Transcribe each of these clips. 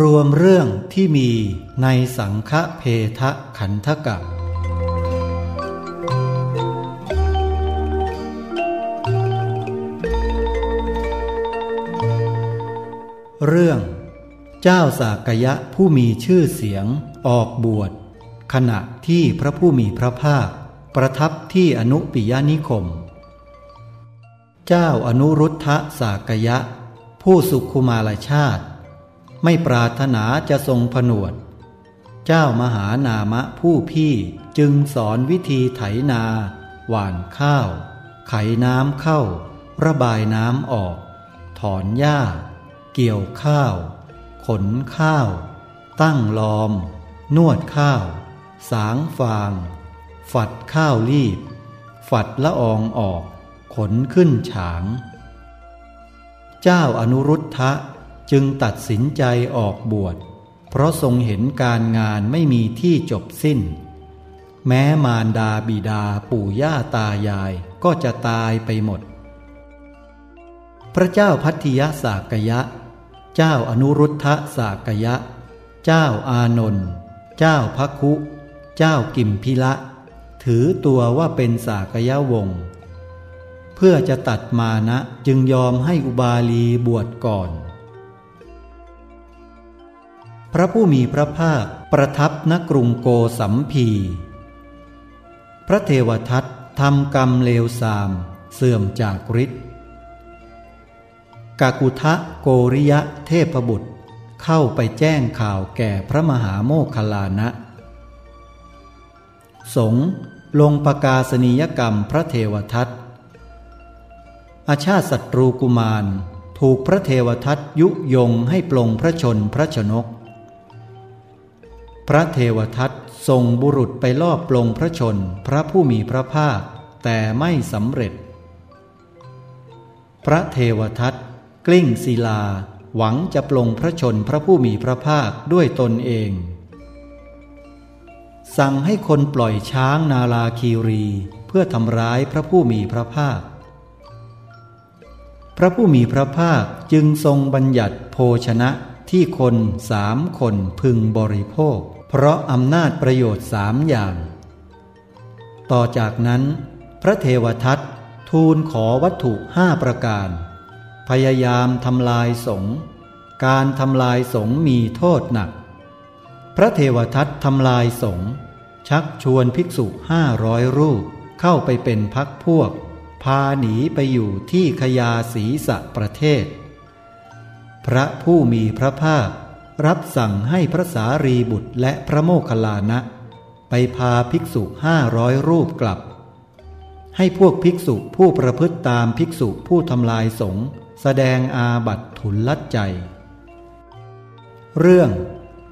รวมเรื่องที่มีในสังฆเพทะขันธกะ เรื่อง เจ้าสากยะผู้มีชื่อเสียงออกบวช ขณะที่พระผู้มีพระภาค ประทับที่อนุปิยานิคม เจ้าอนุรุทธะสากยะ ผู้สุขุมารชาติ ไม่ปรารถนาจะทรงผนวด เจ้ามหานามะผู้พี่จึงสอนวิธีไถนา หว่านข้าว ไขน้ำเข้า ระบายน้ำออก ถอนหญ้า เกี่ยวข้าว ขนข้าว ตั้งลอม นวดข้าว สางฟาง ฝัดข้าวรีบ ฝัดละอองออก ขนขึ้นฉาง เจ้าอนุรุทธะ จึงตัดสินใจออกบวช เพราะทรงเห็นการงานไม่มีที่จบสิ้น แม้มารดาบิดาปู่ย่าตายายก็จะตายไปหมด พระเจ้าพัทยสากยะ เจ้าอนุรุทธสากยะ เจ้าอานนท์เจ้าพัคุ เจ้ากิมพิละ ถือตัวว่าเป็นสากยะวงศ์เพื่อจะตัดมานะจึงยอมให้อุบาลีบวชก่อน พระผู้มีพระภาคประทับณกรุงโกสัมพี พระเทวทัตทำกรรมเลวทราม เสื่อมจากฤทธิ์กากุทะโกริยะเทพบุตรเข้าไปแจ้งข่าวแก่พระมหาโมคคลานะ สงลงประกาศนียกรรมพระเทวทัตอาชาติศัตรูกุมาร ถูกพระเทวทัตยุยงให้ปลงพระชนพระชนก พระเทวทัตส่งบุรุษไปลอบปลงพระชนพระผู้มีพระภาค แต่ไม่สำเร็จ พระเทวทัตกลิ้งศิลา หวังจะปลงพระชนพระผู้มีพระภาคด้วยตนเอง สั่งให้คนปล่อยช้างนาลาคีรีเพื่อทำร้ายพระผู้มีพระภาค พระผู้มีพระภาคจึงทรงบัญญัติโภชนะที่คนสามคนพึงบริโภค เพราะอำนาจประโยชน์สามอย่าง ต่อจากนั้น พระเทวทัตทูลขอวัตถุห้าประการ พยายามทำลายสงการทำลายสงมีโทษหนัก พระเทวทัตทำลายสงชักชวนภิกษุห้าร้อยรูปเข้าไปเป็นพักพวก พาหนีไปอยู่ที่ขยาศีสะประเทศ พระผู้มีพระภาค รับสั่งให้พระสารีบุตรและพระโมคคัลลานะ ไปพาภิกษุห้าร้อยรูปกลับ ให้พวกภิกษุผู้ประพฤติตามภิกษุผู้ทำลายสงฆ์แสดงอาบัตทุนลัดใจ เรื่อง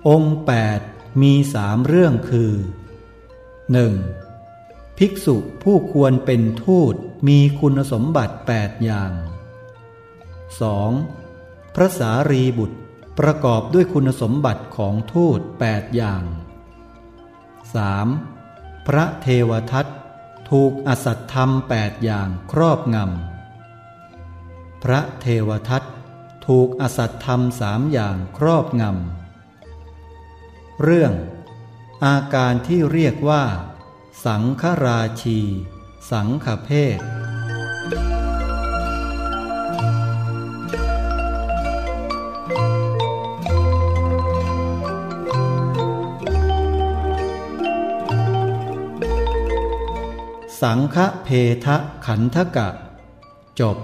องค์แปดมีสามเรื่องคือ 1. ภิกษุผู้ควรเป็นทูตมีคุณสมบัติแปดอย่าง 2. พระสารีบุตร ประกอบด้วยคุณสมบัติของทูตแปดอย่าง 3. พระเทวทัตถูกอสัตธรรมแปดอย่างครอบงำ พระเทวทัตถูกอสัตธรรมสามอย่างครอบงำ เรื่อง อาการที่เรียกว่า สังฆราชี สังฆเพศ สังฆเพทะขันธกะ จบ